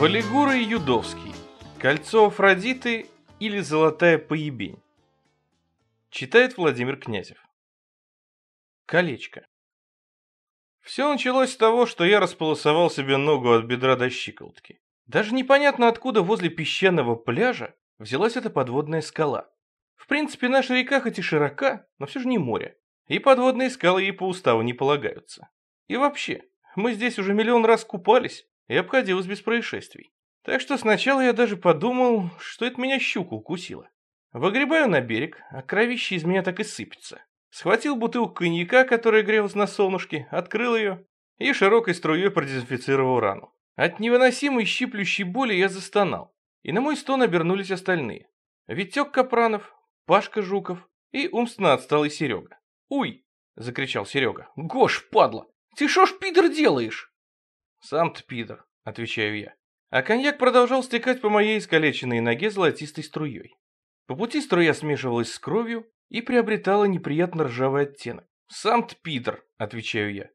Валигура и Юдовский. Кольцо Афродиты или Золотая поебень. Читает Владимир Князев. Колечко. Все началось с того, что я располосовал себе ногу от бедра до щиколотки. Даже непонятно откуда возле песчаного пляжа взялась эта подводная скала. В принципе, наша река хоть и широка, но все же не море. И подводные скалы ей по уставу не полагаются. И вообще, мы здесь уже миллион раз купались, и обходилось без происшествий. Так что сначала я даже подумал, что это меня щука укусила. Выгребаю на берег, а кровище из меня так и сыпется. Схватил бутылку коньяка, которая грелась на солнышке, открыл ее и широкой струей продезинфицировал рану. От невыносимой щиплющей боли я застонал, и на мой стон обернулись остальные. Витек Капранов, Пашка Жуков и умственно отсталый Серега. «Уй!» — закричал Серега. «Гош, падла! Ты шо ж, пидор, делаешь?» «Сам ты пидор», — отвечаю я. А коньяк продолжал стекать по моей искалеченной ноге золотистой струей. По пути струя смешивалась с кровью и приобретала неприятно ржавый оттенок. «Сам ты пидор», — отвечаю я.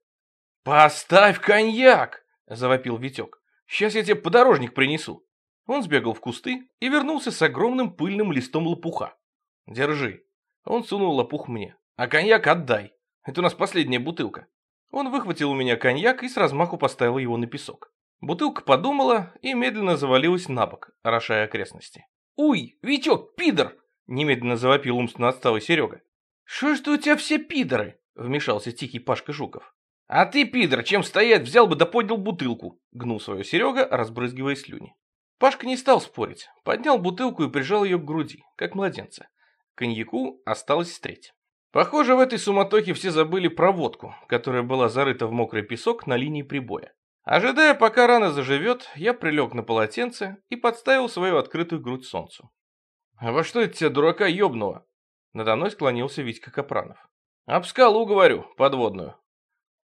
«Поставь коньяк!» — завопил Витек. «Сейчас я тебе подорожник принесу». Он сбегал в кусты и вернулся с огромным пыльным листом лопуха. «Держи». Он сунул лопух мне. «А коньяк отдай. Это у нас последняя бутылка». Он выхватил у меня коньяк и с размаху поставил его на песок. Бутылка подумала и медленно завалилась на бок, орошая окрестности. «Уй, Витек, пидор!» — немедленно завопил умственно отсталый Серега. «Что ж ты у тебя все пидоры?» — вмешался тихий Пашка Жуков. «А ты, пидор, чем стоять, взял бы да поднял бутылку!» — гнул свою Серега, разбрызгивая слюни. Пашка не стал спорить, поднял бутылку и прижал ее к груди, как младенца. Коньяку осталось треть. Похоже, в этой суматохе все забыли про водку, которая была зарыта в мокрый песок на линии прибоя. Ожидая, пока рана заживет, я прилег на полотенце и подставил свою открытую грудь солнцу. «А во что это тебя, дурака ёбнуло?» Надо мной склонился Витька Капранов. «Об скалу, говорю, подводную».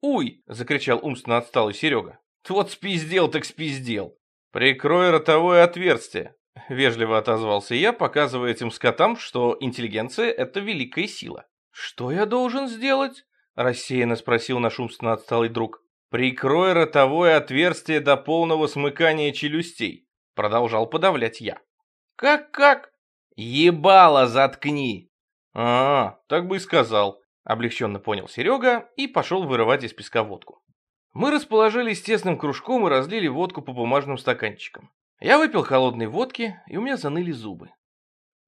«Уй!» — закричал умственно отсталый Серега. «Вот спиздел так спиздел!» «Прикрой ротовое отверстие!» — вежливо отозвался я, показывая этим скотам, что интеллигенция — это великая сила. «Что я должен сделать?» — рассеянно спросил наш умственно отсталый друг. «Прикрой ротовое отверстие до полного смыкания челюстей», — продолжал подавлять я. «Как-как?» «Ебало заткни!» «А, так бы и сказал», — облегченно понял Серега и пошел вырывать из песка водку. Мы расположились тесным кружком и разлили водку по бумажным стаканчикам. Я выпил холодной водки, и у меня заныли зубы.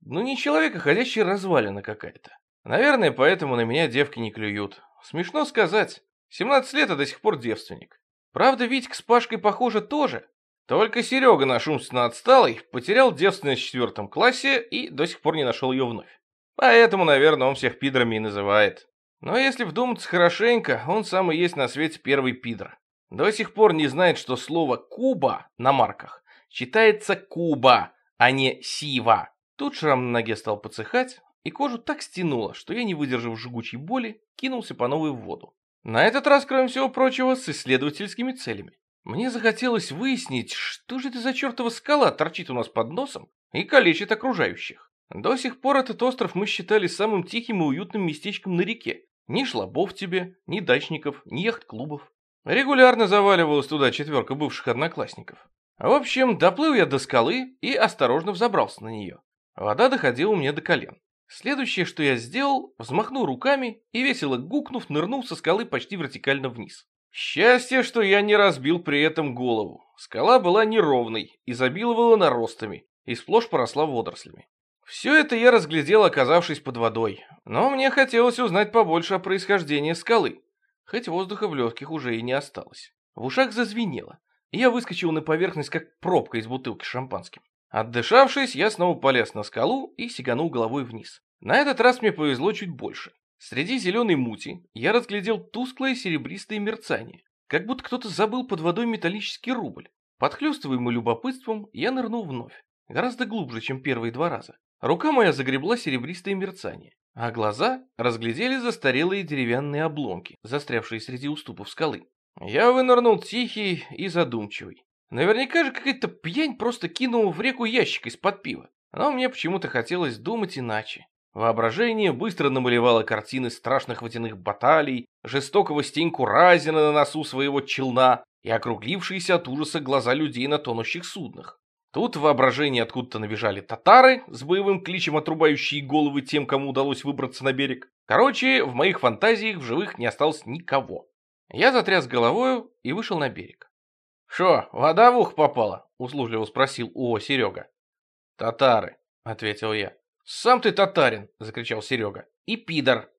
Ну не человек, а ходящая развалина какая-то. Наверное, поэтому на меня девки не клюют. Смешно сказать. 17 лет, а до сих пор девственник. Правда, Витька с Пашкой, похоже, тоже. Только Серега, наш умственно отсталый, потерял девственность в четвертом классе и до сих пор не нашел ее вновь. Поэтому, наверное, он всех пидрами и называет. Но если вдуматься хорошенько, он самый есть на свете первый пидор. До сих пор не знает, что слово «Куба» на марках читается «Куба», а не «Сива». Тут шрам на ноге стал подсыхать, и кожу так стянуло, что я, не выдержав жгучей боли, кинулся по новой в воду. На этот раз, кроме всего прочего, с исследовательскими целями. Мне захотелось выяснить, что же это за чертова скала торчит у нас под носом и калечит окружающих. До сих пор этот остров мы считали самым тихим и уютным местечком на реке. Ни шлабов тебе, ни дачников, ни яхт-клубов. Регулярно заваливалась туда четверка бывших одноклассников. В общем, доплыл я до скалы и осторожно взобрался на нее. Вода доходила мне до колен. Следующее, что я сделал, взмахнул руками и, весело гукнув, нырнул со скалы почти вертикально вниз. Счастье, что я не разбил при этом голову. Скала была неровной, изобиловала наростами и сплошь поросла водорослями. Все это я разглядел, оказавшись под водой, но мне хотелось узнать побольше о происхождении скалы, хоть воздуха в легких уже и не осталось. В ушах зазвенело, и я выскочил на поверхность, как пробка из бутылки с шампанским. Отдышавшись, я снова полез на скалу и сиганул головой вниз. На этот раз мне повезло чуть больше. Среди зеленой мути я разглядел тусклое серебристое мерцание, как будто кто-то забыл под водой металлический рубль. Подхлёстываемый любопытством, я нырнул вновь, гораздо глубже, чем первые два раза. Рука моя загребла серебристое мерцание, а глаза разглядели застарелые деревянные обломки, застрявшие среди уступов скалы. Я вынырнул тихий и задумчивый. Наверняка же какая-то пьянь просто кинула в реку ящик из-под пива. Но мне почему-то хотелось думать иначе. Воображение быстро намалевало картины страшных водяных баталий, жестокого Стеньку Разина на носу своего челна, и округлившиеся от ужаса глаза людей на тонущих суднах. Тут в воображении откуда-то набежали татары с боевым кличем, отрубающие головы тем, кому удалось выбраться на берег. Короче, в моих фантазиях в живых не осталось никого. Я затряс головою и вышел на берег. «Шо, вода в ух попала?» — услужливо спросил О Серега. «Татары», — ответил я. «Сам ты татарин!» — закричал Серега. «И пидор!»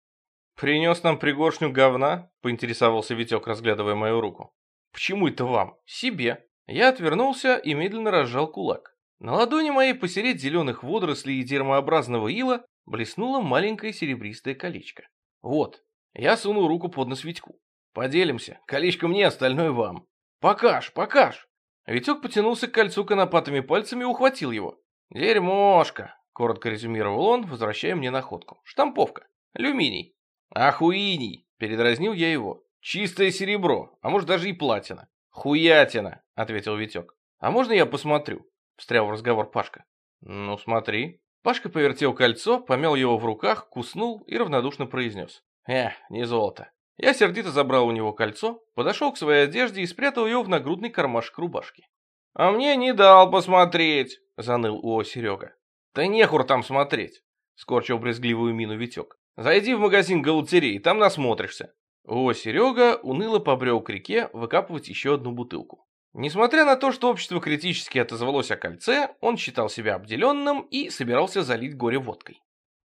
«Принес нам пригоршню говна?» — поинтересовался Витек, разглядывая мою руку. «Почему это вам?» «Себе». Я отвернулся и медленно разжал кулак. На ладони моей посередь зеленых водорослей и дермообразного ила блеснуло маленькое серебристое колечко. «Вот». Я сунул руку под нос Витьку. «Поделимся. Колечко мне, остальное вам». «Покаж, покаж!» Витек потянулся к кольцу конопатыми пальцами и ухватил его. «Дерьмошка!» — коротко резюмировал он, возвращая мне находку. «Штамповка. Алюминий». «Ахуиний!» — передразнил я его. «Чистое серебро, а может даже и платина». «Хуятина!» — ответил Витек. «А можно я посмотрю?» — встрял в разговор Пашка. «Ну, смотри». Пашка повертел кольцо, помял его в руках, куснул и равнодушно произнес. «Эх, не золото. Я сердито забрал у него кольцо, подошел к своей одежде и спрятал ее в нагрудный кармашек рубашки. «А мне не дал посмотреть!» — заныл О Серега. «Да нехур там смотреть!» — скорчил брезгливую мину Витек. «Зайди в магазин галантерей, там насмотришься». О Серега уныло побрел к реке выкапывать еще одну бутылку. Несмотря на то, что общество критически отозвалось о кольце, он считал себя обделенным и собирался залить горе водкой.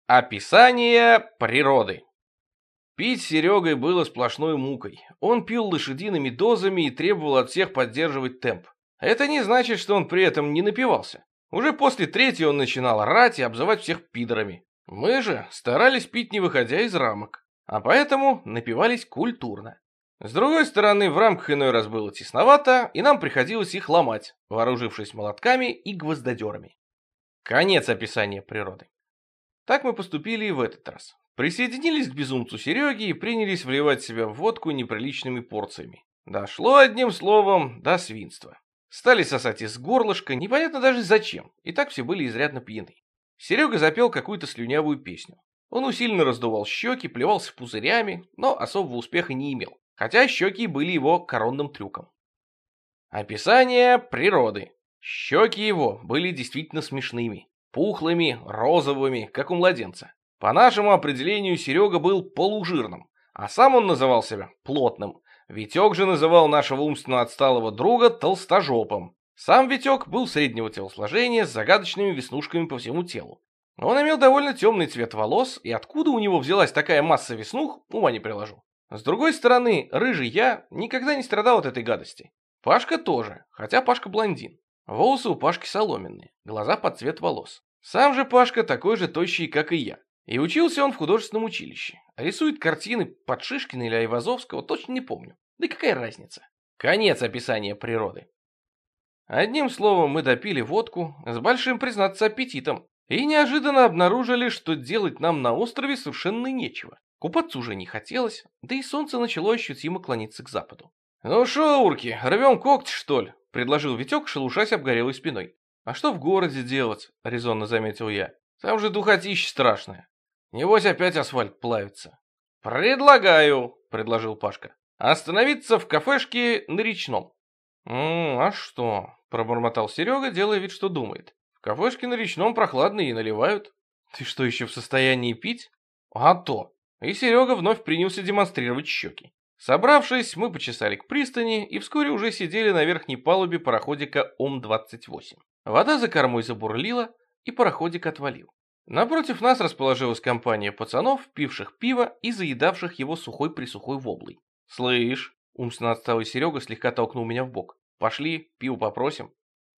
Описание природы Пить Серегой было сплошной мукой. Он пил лошадиными дозами и требовал от всех поддерживать темп. Это не значит, что он при этом не напивался. Уже после третьей он начинал орать и обзывать всех пидорами. Мы же старались пить не выходя из рамок, а поэтому напивались культурно. С другой стороны, в рамках иной раз было тесновато, и нам приходилось их ломать, вооружившись молотками и гвоздодерами. Конец описания природы. Так мы поступили и в этот раз. Присоединились к безумцу Сереги и принялись вливать себя в водку неприличными порциями. Дошло одним словом до свинства. Стали сосать из горлышка, непонятно даже зачем, и так все были изрядно пьяны. Серега запел какую-то слюнявую песню. Он усиленно раздувал щеки, плевался пузырями, но особого успеха не имел, хотя щеки были его коронным трюком. Описание природы. Щеки его были действительно смешными, пухлыми, розовыми, как у младенца. По нашему определению Серега был полужирным, а сам он называл себя плотным. Витек же называл нашего умственно отсталого друга толстожопом. Сам Витек был среднего телосложения с загадочными веснушками по всему телу. Он имел довольно темный цвет волос, и откуда у него взялась такая масса веснух, ума не приложу. С другой стороны, рыжий я никогда не страдал от этой гадости. Пашка тоже, хотя Пашка блондин. Волосы у Пашки соломенные, глаза под цвет волос. Сам же Пашка такой же тощий, как и я. И учился он в художественном училище. Рисует картины под Шишкина или Айвазовского, точно не помню. Да и какая разница? Конец описания природы. Одним словом, мы допили водку с большим, признаться, аппетитом. И неожиданно обнаружили, что делать нам на острове совершенно нечего. Купаться уже не хотелось, да и солнце начало ощутимо клониться к западу. «Ну шо, урки, рвем когти, что ли?» — предложил Витек, шелушась обгорелой спиной. «А что в городе делать?» — резонно заметил я. «Там же духотища страшная. Небось опять асфальт плавится. «Предлагаю», — предложил Пашка, — «остановиться в кафешке на речном». «М а что?» — пробормотал Серега, делая вид, что думает. «В кафешке на речном прохладно и наливают». «Ты что, еще в состоянии пить?» «А то!» И Серега вновь принялся демонстрировать щеки. Собравшись, мы почесали к пристани и вскоре уже сидели на верхней палубе пароходика Ом-28. Вода за кормой забурлила, и пароходик отвалил. Напротив нас расположилась компания пацанов, пивших пиво и заедавших его сухой-присухой воблой. «Слышь!» — умственно отсталый Серега слегка толкнул меня в бок. «Пошли, пиво попросим».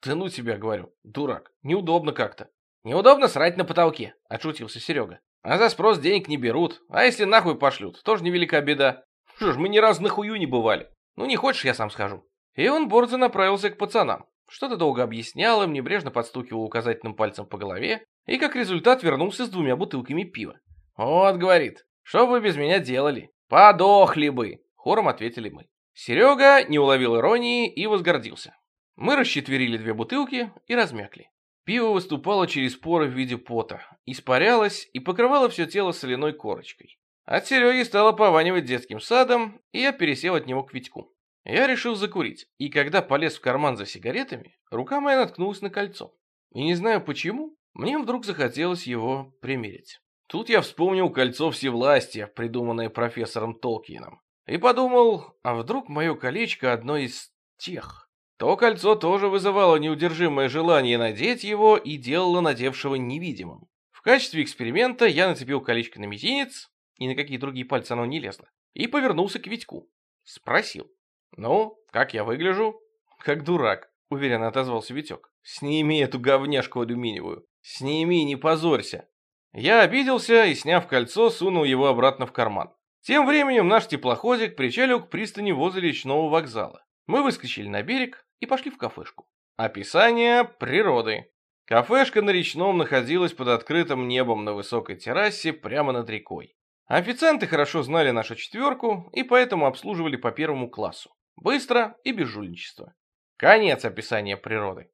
«Да ну тебя, говорю, дурак, неудобно как-то». «Неудобно срать на потолке», — отшутился Серега. «А за спрос денег не берут, а если нахуй пошлют, тоже невелика беда. Что ж, мы ни разу нахую не бывали. Ну не хочешь, я сам схожу». И он борзо направился к пацанам. Что-то долго объяснял им, небрежно подстукивал указательным пальцем по голове, и как результат вернулся с двумя бутылками пива. «Вот, — говорит, — что вы без меня делали? Подохли бы!» — хором ответили мы. Серега не уловил иронии и возгордился. Мы расчетверили две бутылки и размякли. Пиво выступало через поры в виде пота, испарялось и покрывало все тело соляной корочкой. От Сереги стало пованивать детским садом, и я пересел от него к Витьку. Я решил закурить, и когда полез в карман за сигаретами, рука моя наткнулась на кольцо. И не знаю почему, мне вдруг захотелось его примерить. Тут я вспомнил кольцо всевластия, придуманное профессором Толкином. И подумал, а вдруг мое колечко одно из тех? То кольцо тоже вызывало неудержимое желание надеть его и делало надевшего невидимым. В качестве эксперимента я нацепил колечко на мизинец, и на какие другие пальцы оно не лезло, и повернулся к Витьку. Спросил. «Ну, как я выгляжу?» «Как дурак», — уверенно отозвался Витек. «Сними эту говняшку алюминиевую. Сними, не позорься». Я обиделся и, сняв кольцо, сунул его обратно в карман. Тем временем наш теплоходик причалил к пристани возле речного вокзала. Мы выскочили на берег и пошли в кафешку. Описание природы. Кафешка на речном находилась под открытым небом на высокой террасе прямо над рекой. Официанты хорошо знали нашу четверку и поэтому обслуживали по первому классу. Быстро и без жульничества. Конец описания природы.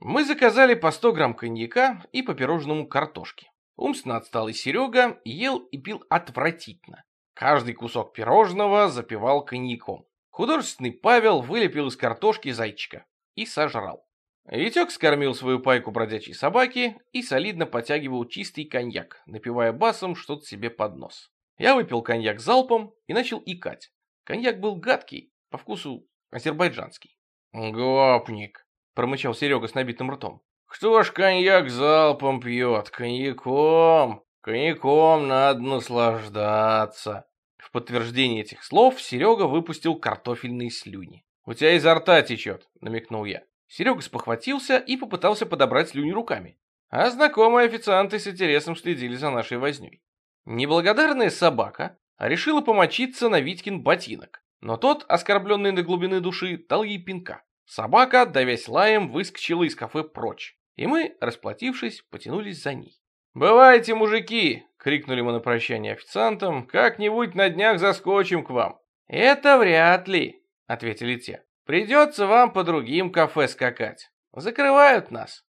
Мы заказали по 100 грамм коньяка и по пирожному картошки. Умственно отсталый Серега ел и пил отвратительно. Каждый кусок пирожного запивал коньяком. Художественный Павел вылепил из картошки зайчика и сожрал. Витек скормил свою пайку бродячей собаки и солидно потягивал чистый коньяк, напивая басом что-то себе под нос. Я выпил коньяк залпом и начал икать. Коньяк был гадкий, по вкусу азербайджанский. «Гопник», — промычал Серега с набитым ртом. Кто ж коньяк залпом пьет? Коньяком. Коньяком надо наслаждаться. В подтверждение этих слов Серега выпустил картофельные слюни. «У тебя изо рта течет», — намекнул я. Серега спохватился и попытался подобрать слюни руками. А знакомые официанты с интересом следили за нашей вознёй. Неблагодарная собака решила помочиться на Витькин ботинок, но тот, оскорбленный до глубины души, дал ей пинка. Собака, давясь лаем, выскочила из кафе прочь и мы, расплатившись, потянулись за ней. «Бывайте, мужики!» — крикнули мы на прощание официантам. «Как-нибудь на днях заскочим к вам». «Это вряд ли», — ответили те. «Придется вам по другим кафе скакать. Закрывают нас».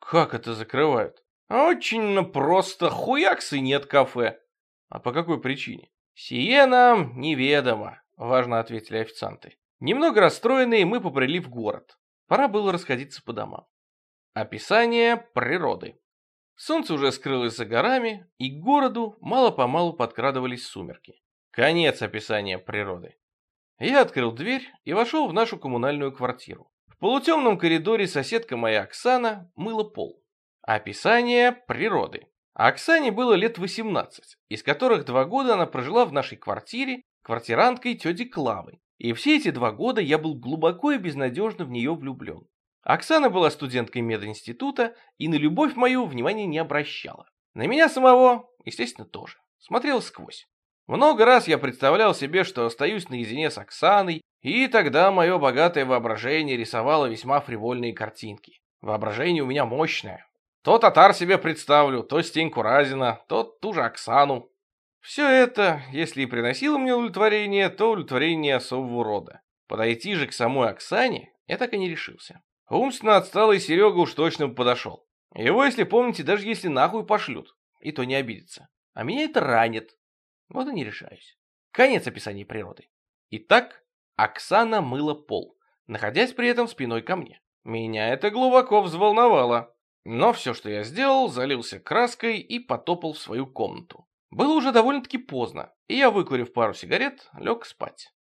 «Как это закрывают?» «Очень просто. Хуякс и нет кафе». «А по какой причине?» «Сие нам неведомо», — важно ответили официанты. Немного расстроенные мы побрели в город. Пора было расходиться по домам. Описание природы. Солнце уже скрылось за горами, и к городу мало-помалу подкрадывались сумерки. Конец описания природы. Я открыл дверь и вошел в нашу коммунальную квартиру. В полутемном коридоре соседка моя Оксана мыла пол. Описание природы. Оксане было лет 18, из которых два года она прожила в нашей квартире квартиранткой тети Клавы. И все эти два года я был глубоко и безнадежно в нее влюблен. Оксана была студенткой мединститута и на любовь мою внимания не обращала. На меня самого, естественно, тоже. Смотрел сквозь. Много раз я представлял себе, что остаюсь наедине с Оксаной, и тогда мое богатое воображение рисовало весьма фривольные картинки. Воображение у меня мощное. То татар себе представлю, то Стеньку Разина, то ту же Оксану. Все это, если и приносило мне удовлетворение, то удовлетворение особого рода. Подойти же к самой Оксане я так и не решился. Умственно отсталый Серега уж точно подошел. Его, если помните, даже если нахуй пошлют, и то не обидится. А меня это ранит. Вот и не решаюсь. Конец описания природы. Итак, Оксана мыла пол, находясь при этом спиной ко мне. Меня это глубоко взволновало. Но все, что я сделал, залился краской и потопал в свою комнату. Было уже довольно-таки поздно, и я, выкурив пару сигарет, лег спать.